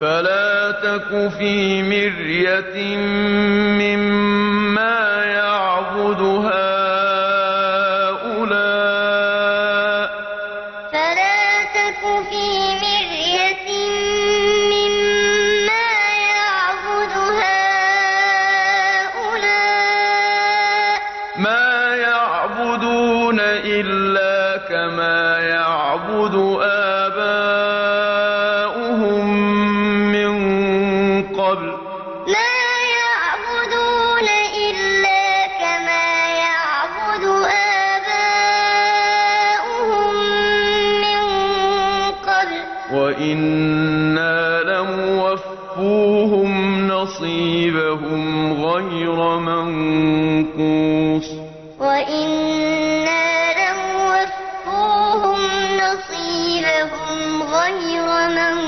فَلَا تَكُ فِي مِرْيَةٍ مِّمَّا يَعْبُدُ هَٰؤُلَاءِ ۚ. مَا يَعْبُدُونَ إِلَّا كَمَا يَعْبُدُ آبَاؤُهُم. قبل. ما يعبدون إلا كما يعبد آباؤهم من قبل. وإنا لموفوهم نصيبهم غير منقوص. وإنا لموفوهم نصيبهم غير منقوص.